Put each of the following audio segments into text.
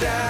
down.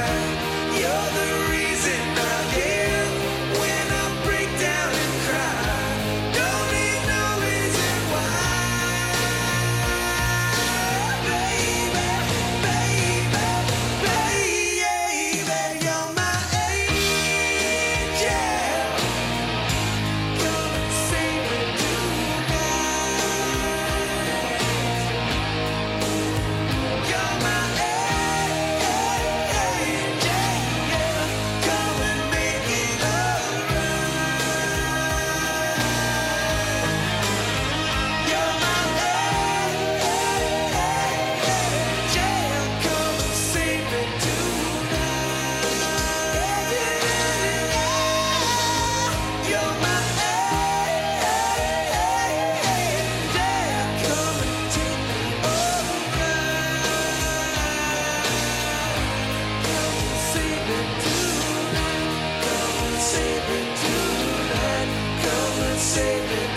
Save it